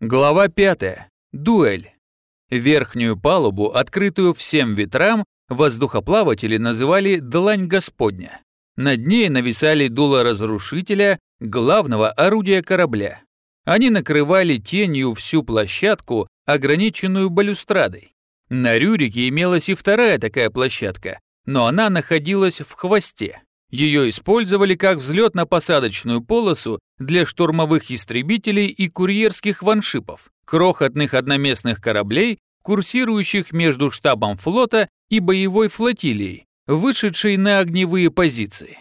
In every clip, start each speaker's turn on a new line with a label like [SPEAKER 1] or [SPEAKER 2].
[SPEAKER 1] Глава 5. Дуэль. Верхнюю палубу, открытую всем ветрам, воздухоплаватели называли «длань Господня». Над ней нависали дуло разрушителя, главного орудия корабля. Они накрывали тенью всю площадку, ограниченную балюстрадой. На Рюрике имелась и вторая такая площадка, но она находилась в хвосте. Ее использовали как взлетно-посадочную полосу для штурмовых истребителей и курьерских ваншипов, крохотных одноместных кораблей, курсирующих между штабом флота и боевой флотилией, вышедшей на огневые позиции.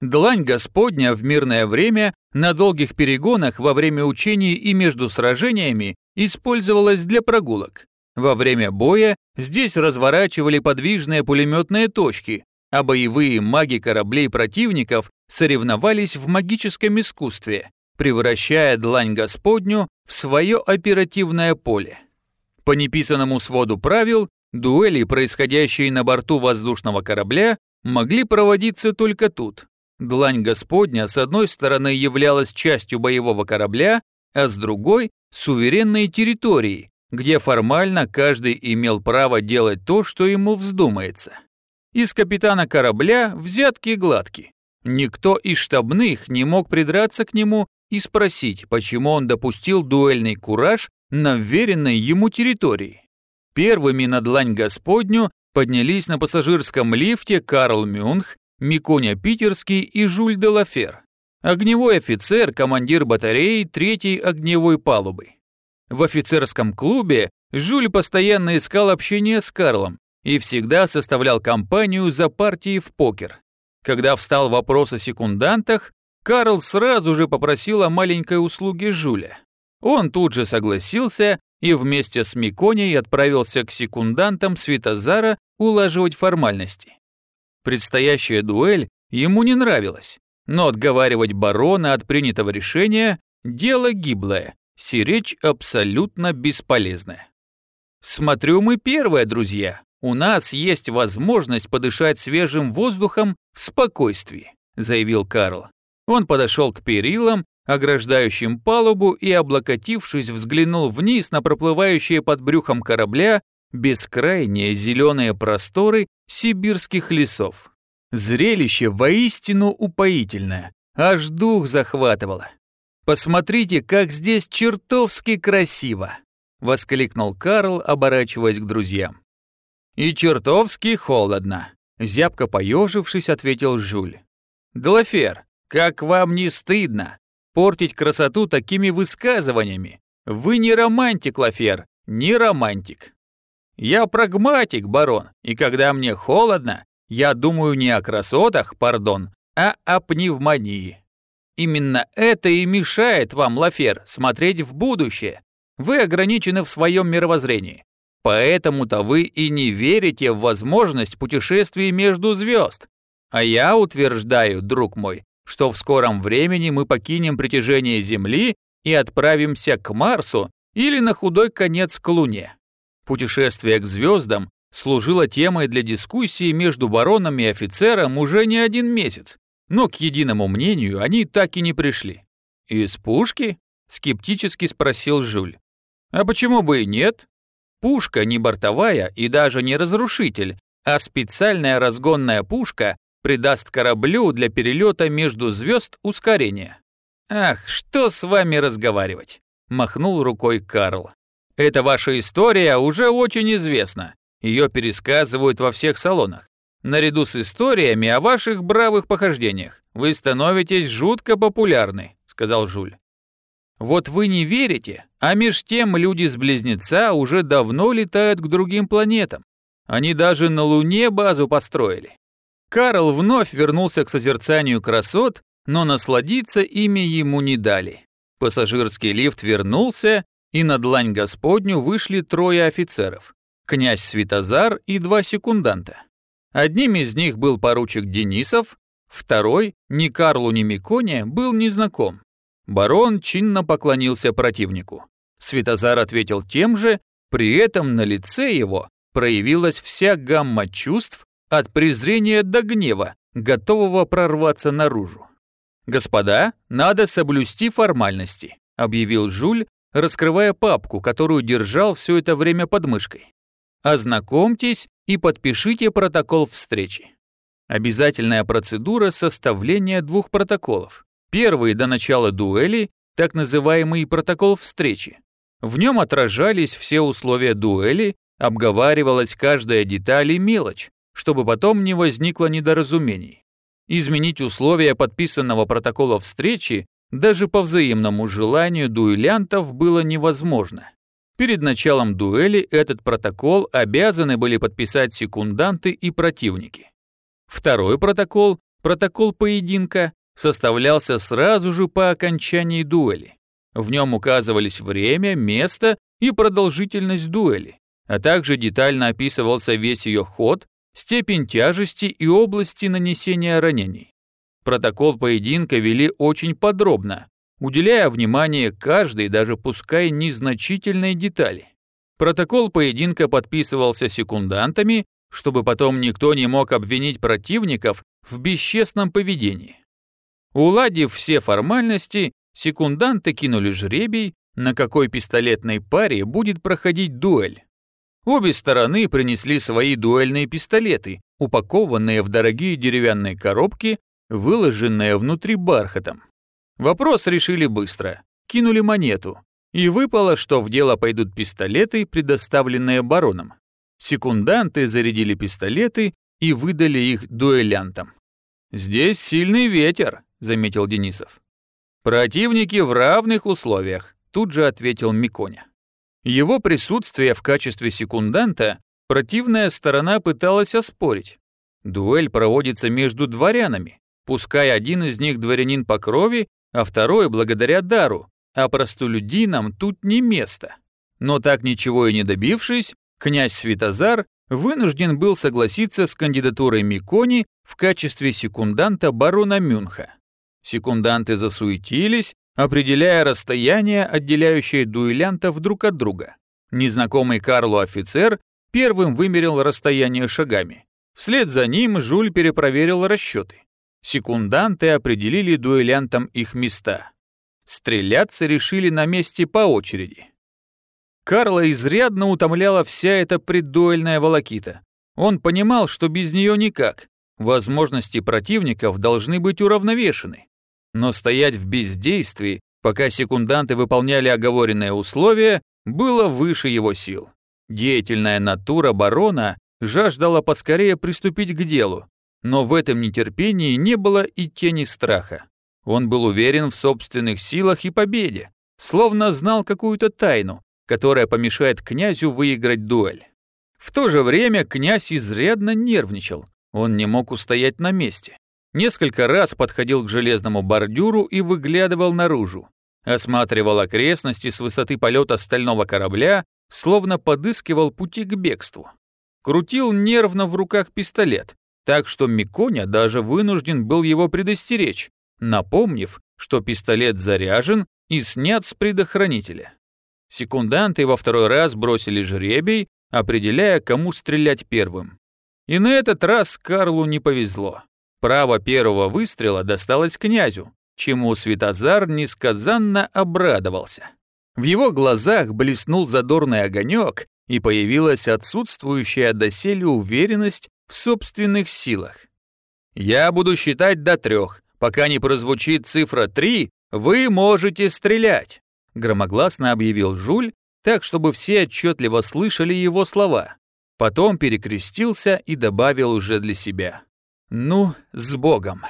[SPEAKER 1] Длань Господня в мирное время на долгих перегонах во время учений и между сражениями использовалась для прогулок. Во время боя здесь разворачивали подвижные пулеметные точки, а боевые маги кораблей противников соревновались в магическом искусстве, превращая длань Господню в свое оперативное поле. По неписанному своду правил, дуэли, происходящие на борту воздушного корабля, могли проводиться только тут. Длань Господня с одной стороны являлась частью боевого корабля, а с другой – суверенной территорией, где формально каждый имел право делать то, что ему вздумается. Из капитана корабля взятки гладки. Никто из штабных не мог придраться к нему и спросить, почему он допустил дуэльный кураж на вверенной ему территории. Первыми на длань Господню поднялись на пассажирском лифте Карл Мюнх, Миконя Питерский и Жюль де Лафер. Огневой офицер, командир батареи третьей огневой палубы. В офицерском клубе Жюль постоянно искал общение с Карлом, и всегда составлял компанию за партией в покер. Когда встал вопрос о секундантах, Карл сразу же попросил о маленькой услуге Жуля. Он тут же согласился и вместе с Миконей отправился к секундантам Светозара улаживать формальности. Предстоящая дуэль ему не нравилась, но отговаривать барона от принятого решения – дело гиблое, сиречь абсолютно бесполезная. Смотрю, мы первые, друзья, у нас есть возможность подышать свежим воздухом в спокойствии», заявил Карл. Он подошел к перилам, ограждающим палубу и, облокотившись, взглянул вниз на проплывающие под брюхом корабля бескрайние зеленые просторы сибирских лесов. Зрелище воистину упоительное, аж дух захватывало. «Посмотрите, как здесь чертовски красиво!» — воскликнул Карл, оборачиваясь к друзьям. «И чертовски холодно», — зябко поежившись, ответил Жюль. «Делафер, как вам не стыдно портить красоту такими высказываниями? Вы не романтик, Лафер, не романтик». «Я прагматик, барон, и когда мне холодно, я думаю не о красотах, пардон, а о пневмонии. Именно это и мешает вам, Лафер, смотреть в будущее. Вы ограничены в своем мировоззрении. Поэтому-то вы и не верите в возможность путешествий между звезд. А я утверждаю, друг мой, что в скором времени мы покинем притяжение Земли и отправимся к Марсу или на худой конец к Луне. Путешествие к звездам служило темой для дискуссии между бароном и офицером уже не один месяц, но к единому мнению они так и не пришли. «Из пушки?» – скептически спросил Жюль. «А почему бы и нет? Пушка не бортовая и даже не разрушитель, а специальная разгонная пушка придаст кораблю для перелета между звезд ускорение. «Ах, что с вами разговаривать?» – махнул рукой Карл. «Эта ваша история уже очень известна. Ее пересказывают во всех салонах. Наряду с историями о ваших бравых похождениях вы становитесь жутко популярны», – сказал Жуль. Вот вы не верите, а меж тем люди с Близнеца уже давно летают к другим планетам. Они даже на Луне базу построили. Карл вновь вернулся к созерцанию красот, но насладиться ими ему не дали. Пассажирский лифт вернулся, и на длань Господню вышли трое офицеров. Князь Светозар и два секунданта. Одним из них был поручик Денисов, второй, ни Карлу, ни Миконе, был незнаком. Барон чинно поклонился противнику. Светозар ответил тем же, при этом на лице его проявилась вся гамма чувств от презрения до гнева, готового прорваться наружу. «Господа, надо соблюсти формальности», объявил Жуль, раскрывая папку, которую держал все это время под мышкой. Ознакомьтесь и подпишите протокол встречи. Обязательная процедура составления двух протоколов. Первый до начала дуэли, так называемый протокол встречи. В нем отражались все условия дуэли, обговаривалась каждая деталь и мелочь, чтобы потом не возникло недоразумений. Изменить условия подписанного протокола встречи даже по взаимному желанию дуэлянтов было невозможно. Перед началом дуэли этот протокол обязаны были подписать секунданты и противники. Второй протокол, протокол поединка, составлялся сразу же по окончании дуэли. В нем указывались время, место и продолжительность дуэли, а также детально описывался весь ее ход, степень тяжести и области нанесения ранений. Протокол поединка вели очень подробно, уделяя внимание каждой, даже пускай незначительной детали. Протокол поединка подписывался секундантами, чтобы потом никто не мог обвинить противников в бесчестном поведении. Уладив все формальности, секунданты кинули жребий, на какой пистолетной паре будет проходить дуэль. Обе стороны принесли свои дуэльные пистолеты, упакованные в дорогие деревянные коробки, выложенные внутри бархатом. Вопрос решили быстро. Кинули монету. И выпало, что в дело пойдут пистолеты, предоставленные бароном. Секунданты зарядили пистолеты и выдали их дуэлянтам. «Здесь сильный ветер», — заметил Денисов. «Противники в равных условиях», — тут же ответил Миконя. Его присутствие в качестве секунданта противная сторона пыталась оспорить. Дуэль проводится между дворянами, пускай один из них дворянин по крови, а второй благодаря дару, а простолюдинам тут не место. Но так ничего и не добившись, князь Святозар вынужден был согласиться с кандидатурой Микони в качестве секунданта барона Мюнха. Секунданты засуетились, определяя расстояние, отделяющее дуэлянтов друг от друга. Незнакомый Карлу офицер первым вымерил расстояние шагами. Вслед за ним Жуль перепроверил расчеты. Секунданты определили дуэлянтам их места. Стреляться решили на месте по очереди. Карла изрядно утомляла вся эта преддуэльная волокита. Он понимал, что без нее никак. Возможности противников должны быть уравновешены. Но стоять в бездействии, пока секунданты выполняли оговоренные условия, было выше его сил. Деятельная натура барона жаждала поскорее приступить к делу, но в этом нетерпении не было и тени страха. Он был уверен в собственных силах и победе, словно знал какую-то тайну, которая помешает князю выиграть дуэль. В то же время князь изрядно нервничал, он не мог устоять на месте. Несколько раз подходил к железному бордюру и выглядывал наружу. Осматривал окрестности с высоты полета стального корабля, словно подыскивал пути к бегству. Крутил нервно в руках пистолет, так что Миконя даже вынужден был его предостеречь, напомнив, что пистолет заряжен и снят с предохранителя. Секунданты во второй раз бросили жребий, определяя, кому стрелять первым. И на этот раз Карлу не повезло. Право первого выстрела досталось князю, чему Светозар несказанно обрадовался. В его глазах блеснул задорный огонек, и появилась отсутствующая доселе уверенность в собственных силах. «Я буду считать до трех. Пока не прозвучит цифра три, вы можете стрелять», громогласно объявил Жуль, так, чтобы все отчетливо слышали его слова. Потом перекрестился и добавил уже для себя. Ну, с Богом.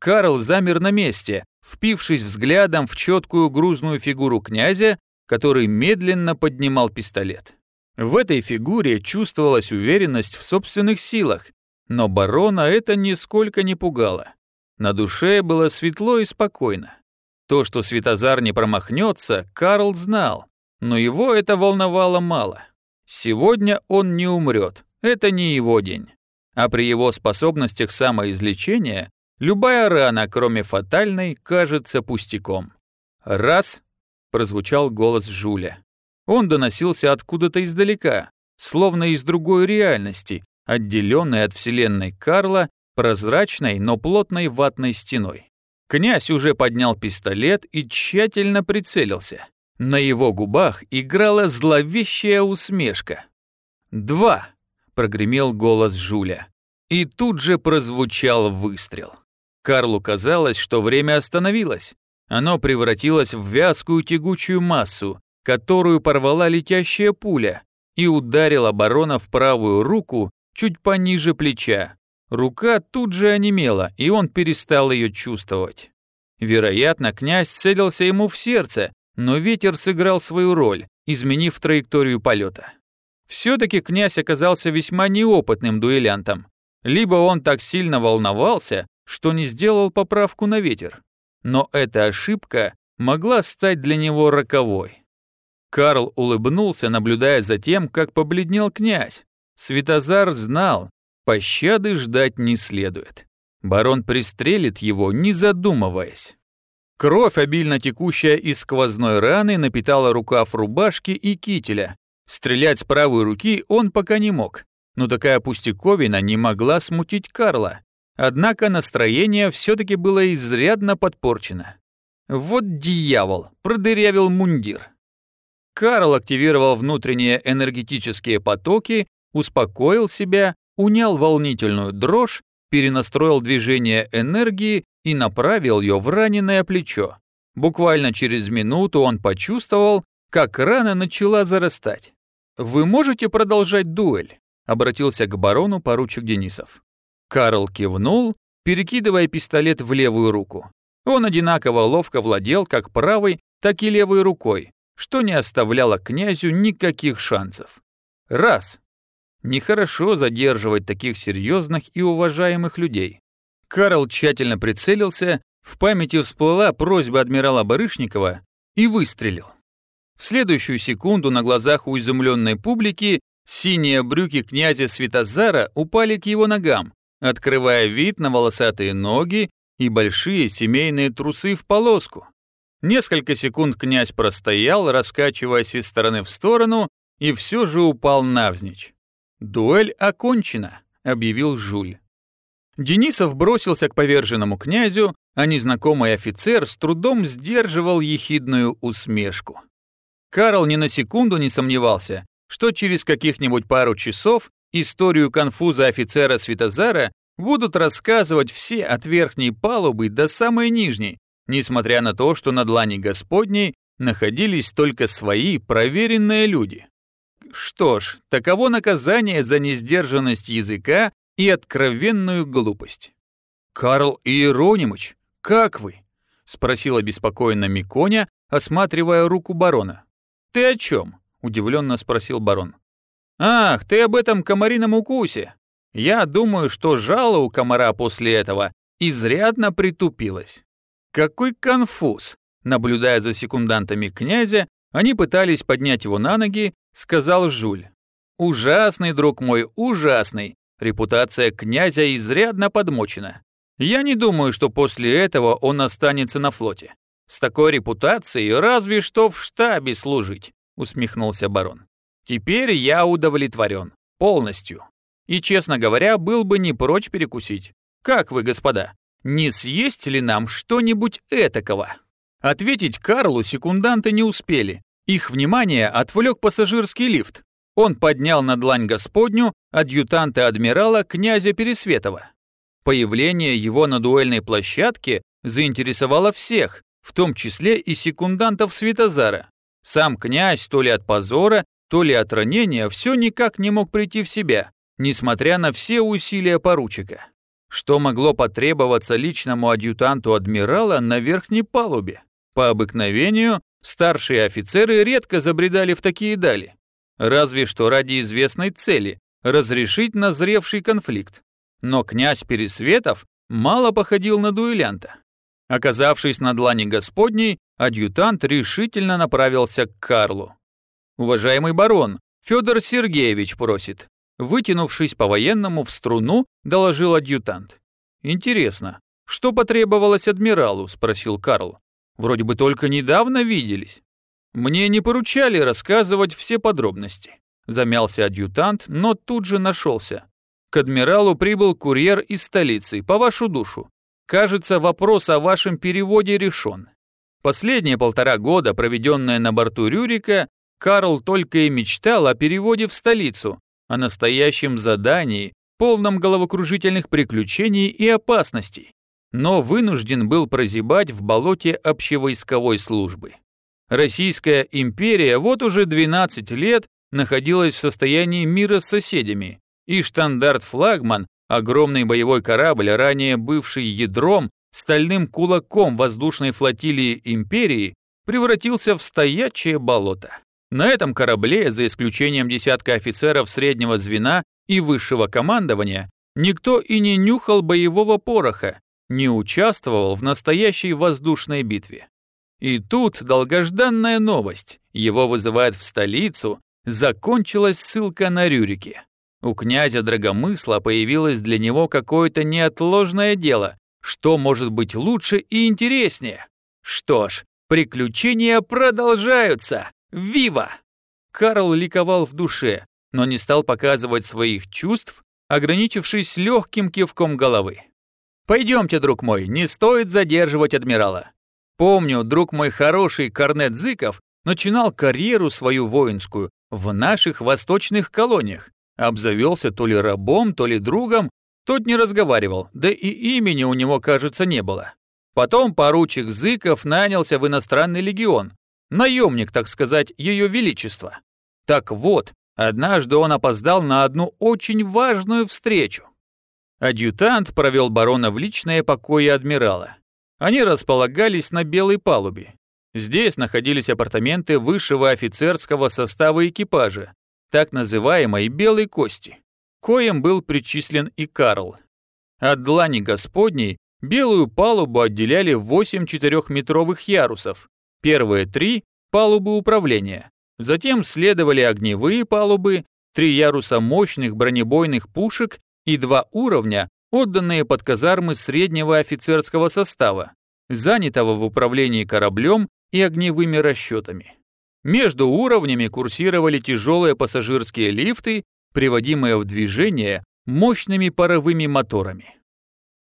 [SPEAKER 1] Карл замер на месте, впившись взглядом в четкую грузную фигуру князя, который медленно поднимал пистолет. В этой фигуре чувствовалась уверенность в собственных силах, но барона это нисколько не пугало. На душе было светло и спокойно. То, что Светозар не промахнется, Карл знал, но его это волновало мало. Сегодня он не умрет, это не его день а при его способностях самоизлечения любая рана, кроме фатальной, кажется пустяком. «Раз!» — прозвучал голос Жуля. Он доносился откуда-то издалека, словно из другой реальности, отделенной от вселенной Карла прозрачной, но плотной ватной стеной. Князь уже поднял пистолет и тщательно прицелился. На его губах играла зловещая усмешка. «Два!» — прогремел голос Жуля. И тут же прозвучал выстрел. Карлу казалось, что время остановилось. Оно превратилось в вязкую тягучую массу, которую порвала летящая пуля, и ударила барона в правую руку чуть пониже плеча. Рука тут же онемела, и он перестал ее чувствовать. Вероятно, князь целился ему в сердце, но ветер сыграл свою роль, изменив траекторию полета. Все-таки князь оказался весьма неопытным дуэлянтом. Либо он так сильно волновался, что не сделал поправку на ветер. Но эта ошибка могла стать для него роковой. Карл улыбнулся, наблюдая за тем, как побледнел князь. Светозар знал, пощады ждать не следует. Барон пристрелит его, не задумываясь. Кровь, обильно текущая из сквозной раны, напитала рукав рубашки и кителя. Стрелять с правой руки он пока не мог, но такая пустяковина не могла смутить Карла. Однако настроение все-таки было изрядно подпорчено. Вот дьявол, продырявил мундир. Карл активировал внутренние энергетические потоки, успокоил себя, унял волнительную дрожь, перенастроил движение энергии и направил ее в раненое плечо. Буквально через минуту он почувствовал, как рана начала зарастать. «Вы можете продолжать дуэль?» — обратился к барону поручик Денисов. Карл кивнул, перекидывая пистолет в левую руку. Он одинаково ловко владел как правой, так и левой рукой, что не оставляло князю никаких шансов. Раз. Нехорошо задерживать таких серьезных и уважаемых людей. Карл тщательно прицелился, в памяти всплыла просьба адмирала Барышникова и выстрелил. В следующую секунду на глазах у изумленной публики синие брюки князя Светозара упали к его ногам, открывая вид на волосатые ноги и большие семейные трусы в полоску. Несколько секунд князь простоял, раскачиваясь из стороны в сторону, и все же упал навзничь. «Дуэль окончена», — объявил Жуль. Денисов бросился к поверженному князю, а незнакомый офицер с трудом сдерживал ехидную усмешку. Карл ни на секунду не сомневался, что через каких-нибудь пару часов историю конфуза офицера Светозара будут рассказывать все от верхней палубы до самой нижней, несмотря на то, что на длани Господней находились только свои проверенные люди. Что ж, таково наказание за несдержанность языка и откровенную глупость. «Карл Иеронимыч, как вы?» — спросила беспокойно Миконя, осматривая руку барона. «Ты о чем?» — удивленно спросил барон. «Ах, ты об этом комарином укусе. Я думаю, что жало у комара после этого изрядно притупилось. Какой конфуз!» Наблюдая за секундантами князя, они пытались поднять его на ноги, сказал Жуль. «Ужасный, друг мой, ужасный. Репутация князя изрядно подмочена. Я не думаю, что после этого он останется на флоте. С такой репутацией разве что в штабе служить», усмехнулся барон. «Теперь я удовлетворен. Полностью. И, честно говоря, был бы не прочь перекусить. Как вы, господа, не съесть ли нам что-нибудь этакого?» Ответить Карлу секунданты не успели. Их внимание отвлек пассажирский лифт. Он поднял на длань Господню адъютанта адмирала князя Пересветова. Появление его на дуэльной площадке заинтересовало всех, в том числе и секундантов Светозара. Сам князь то ли от позора, то ли от ранения все никак не мог прийти в себя, несмотря на все усилия поручика. Что могло потребоваться личному адъютанту адмирала на верхней палубе? По обыкновению, старшие офицеры редко забредали в такие дали. Разве что ради известной цели – разрешить назревший конфликт. Но князь Пересветов мало походил на дуэлянта. Оказавшись на длани Господней, адъютант решительно направился к Карлу. «Уважаемый барон, Федор Сергеевич просит». Вытянувшись по-военному в струну, доложил адъютант. «Интересно, что потребовалось адмиралу?» – спросил Карл. Вроде бы только недавно виделись. Мне не поручали рассказывать все подробности. Замялся адъютант, но тут же нашелся. К адмиралу прибыл курьер из столицы, по вашу душу. Кажется, вопрос о вашем переводе решен. Последние полтора года, проведенные на борту Рюрика, Карл только и мечтал о переводе в столицу, о настоящем задании, полном головокружительных приключений и опасностей, но вынужден был прозябать в болоте общевойсковой службы. Российская империя вот уже 12 лет находилась в состоянии мира с соседями, и штандарт-флагман, огромный боевой корабль, ранее бывший ядром, стальным кулаком воздушной флотилии империи, превратился в стоячее болото. На этом корабле, за исключением десятка офицеров среднего звена и высшего командования, никто и не нюхал боевого пороха, не участвовал в настоящей воздушной битве. И тут долгожданная новость. Его вызывают в столицу, закончилась ссылка на Рюрике. У князя Драгомысла появилось для него какое-то неотложное дело. Что может быть лучше и интереснее? Что ж, приключения продолжаются. Вива! Карл ликовал в душе, но не стал показывать своих чувств, ограничившись легким кивком головы. «Пойдемте, друг мой, не стоит задерживать адмирала. Помню, друг мой хороший Корнет Зыков начинал карьеру свою воинскую в наших восточных колониях. Обзавелся то ли рабом, то ли другом, тот не разговаривал, да и имени у него, кажется, не было. Потом поручик Зыков нанялся в иностранный легион, наемник, так сказать, ее величества. Так вот, однажды он опоздал на одну очень важную встречу. Адъютант провел барона в личное покое адмирала. Они располагались на белой палубе. Здесь находились апартаменты высшего офицерского состава экипажа, так называемой «белой кости», коим был причислен и Карл. От длани Господней белую палубу отделяли 8 четырехметровых ярусов, Первые три – палубы управления. Затем следовали огневые палубы, три яруса мощных бронебойных пушек и два уровня, отданные под казармы среднего офицерского состава, занятого в управлении кораблем и огневыми расчетами. Между уровнями курсировали тяжелые пассажирские лифты, приводимые в движение мощными паровыми моторами.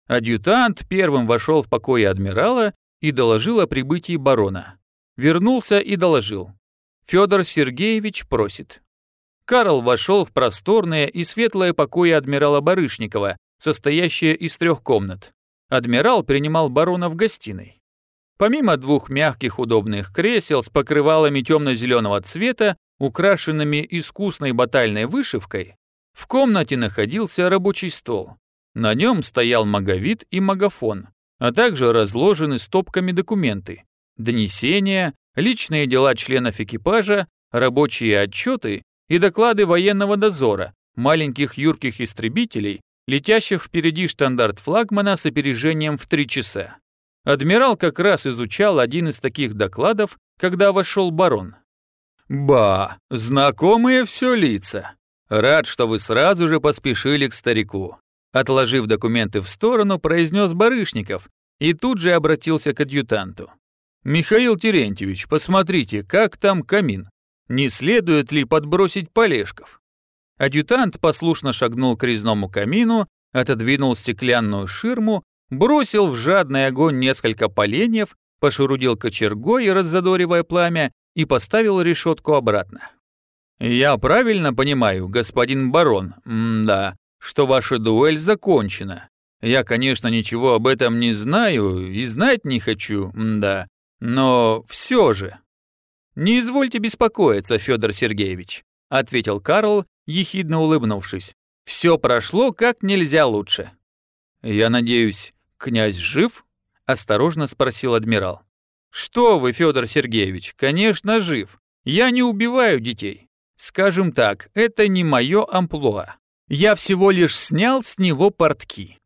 [SPEAKER 1] Адъютант первым вошел в покои адмирала и доложил о прибытии барона. Вернулся и доложил. Федор Сергеевич просит. Карл вошел в просторное и светлое покои адмирала Барышникова, состоящее из трех комнат. Адмирал принимал барона в гостиной. Помимо двух мягких удобных кресел с покрывалами темно-зеленого цвета, украшенными искусной батальной вышивкой, в комнате находился рабочий стол. На нем стоял маговит и магафон, а также разложены стопками документы, донесения, личные дела членов экипажа, рабочие отчеты и доклады военного дозора, маленьких юрких истребителей, летящих впереди штандарт флагмана с опережением в три часа. Адмирал как раз изучал один из таких докладов, когда вошел барон. «Ба, знакомые все лица. Рад, что вы сразу же поспешили к старику». Отложив документы в сторону, произнес Барышников и тут же обратился к адъютанту. «Михаил Терентьевич, посмотрите, как там камин. Не следует ли подбросить полежков?» Адъютант послушно шагнул к резному камину, отодвинул стеклянную ширму, бросил в жадный огонь несколько поленьев, пошурудил кочергой, раззадоривая пламя, и поставил решетку обратно. «Я правильно понимаю, господин барон, да, что ваша дуэль закончена. Я, конечно, ничего об этом не знаю и знать не хочу, да, но все же. Не извольте беспокоиться, Федор Сергеевич, ответил Карл, ехидно улыбнувшись. Все прошло как нельзя лучше. Я надеюсь, князь жив? осторожно спросил адмирал. Что вы, Федор Сергеевич, конечно, жив. Я не убиваю детей. Скажем так, это не мое амплуа. Я всего лишь снял с него портки.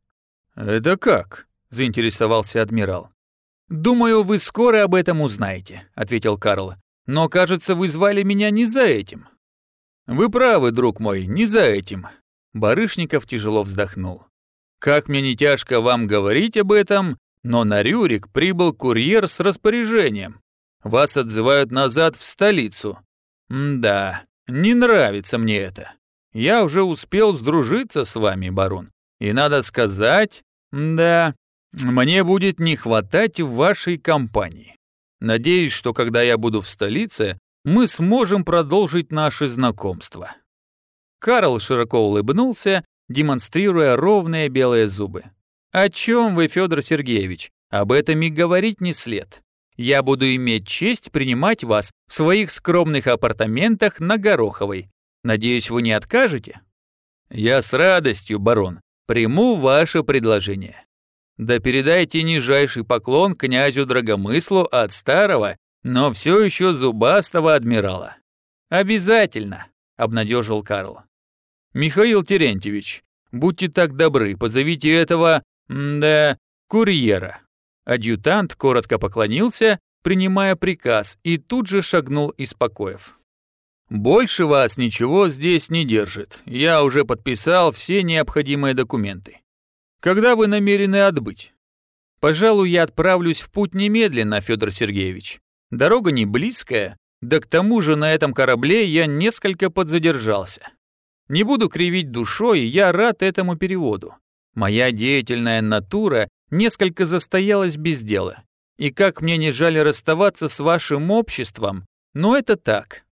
[SPEAKER 1] Это как? заинтересовался адмирал. «Думаю, вы скоро об этом узнаете», — ответил Карл. «Но, кажется, вы звали меня не за этим». «Вы правы, друг мой, не за этим». Барышников тяжело вздохнул. «Как мне не тяжко вам говорить об этом, но на Рюрик прибыл курьер с распоряжением. Вас отзывают назад в столицу. Да, не нравится мне это. Я уже успел сдружиться с вами, барон. И надо сказать, да, мне будет не хватать вашей компании. Надеюсь, что когда я буду в столице, мы сможем продолжить наше знакомство». Карл широко улыбнулся, демонстрируя ровные белые зубы. «О чем вы, Федор Сергеевич? Об этом и говорить не след. Я буду иметь честь принимать вас в своих скромных апартаментах на Гороховой. Надеюсь, вы не откажете?» «Я с радостью, барон, приму ваше предложение. Да передайте нижайший поклон князю Драгомыслу от старого, но все еще зубастого адмирала». «Обязательно», — обнадежил Карл. «Михаил Терентьевич, будьте так добры, позовите этого, да, курьера». Адъютант коротко поклонился, принимая приказ, и тут же шагнул из покоев. «Больше вас ничего здесь не держит. Я уже подписал все необходимые документы. Когда вы намерены отбыть?» «Пожалуй, я отправлюсь в путь немедленно, Федор Сергеевич. Дорога не близкая, да к тому же на этом корабле я несколько подзадержался. Не буду кривить душой, я рад этому переводу. Моя деятельная натура несколько застоялась без дела. И как мне не жаль расставаться с вашим обществом, но это так.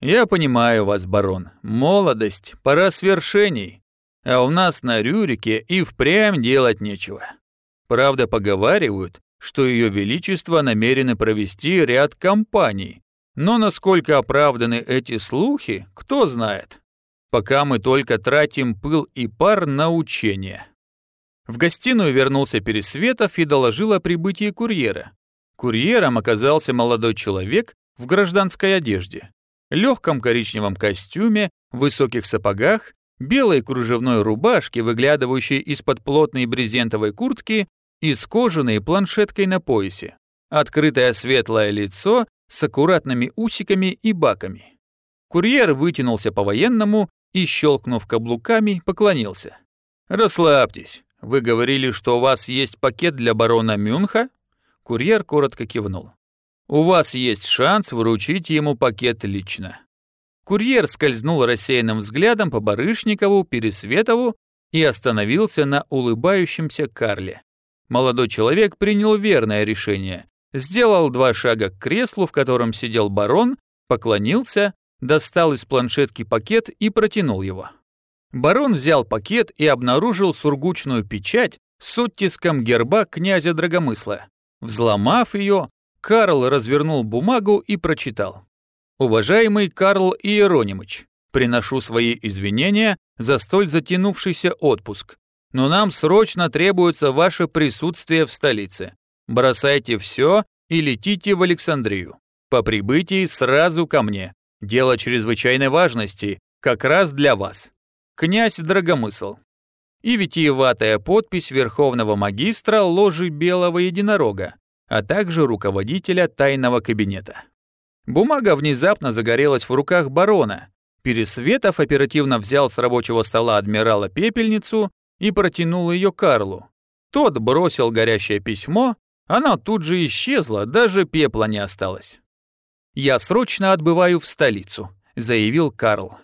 [SPEAKER 1] Я понимаю вас, барон. Молодость, пора свершений. А у нас на Рюрике и впрямь делать нечего. Правда, поговаривают, что Ее Величество намерены провести ряд кампаний. Но насколько оправданы эти слухи, кто знает. Пока мы только тратим пыл и пар на учения. В гостиную вернулся Пересветов и доложил о прибытии курьера. Курьером оказался молодой человек в гражданской одежде, легком коричневом костюме, высоких сапогах, белой кружевной рубашке, выглядывающей из-под плотной брезентовой куртки и с кожаной планшеткой на поясе, открытое светлое лицо с аккуратными усиками и баками. Курьер вытянулся по-военному и, щелкнув каблуками, поклонился. «Расслабьтесь. Вы говорили, что у вас есть пакет для барона Мюнха?» Курьер коротко кивнул. «У вас есть шанс вручить ему пакет лично». Курьер скользнул рассеянным взглядом по Барышникову, Пересветову и остановился на улыбающемся Карле. Молодой человек принял верное решение, сделал два шага к креслу, в котором сидел барон, поклонился, достал из планшетки пакет и протянул его. Барон взял пакет и обнаружил сургучную печать с оттиском герба князя Драгомысла. Взломав ее, Карл развернул бумагу и прочитал. «Уважаемый Карл Иеронимыч, приношу свои извинения за столь затянувшийся отпуск, но нам срочно требуется ваше присутствие в столице. Бросайте все и летите в Александрию. По прибытии сразу ко мне. Дело чрезвычайной важности, как раз для вас князь Драгомысл. И витиеватая подпись верховного магистра ложи Белого Единорога, а также руководителя тайного кабинета. Бумага внезапно загорелась в руках барона. Пересветов оперативно взял с рабочего стола адмирала пепельницу и протянул ее Карлу. Тот бросил горящее письмо, оно тут же исчезло, даже пепла не осталось. «Я срочно отбываю в столицу», — заявил Карл.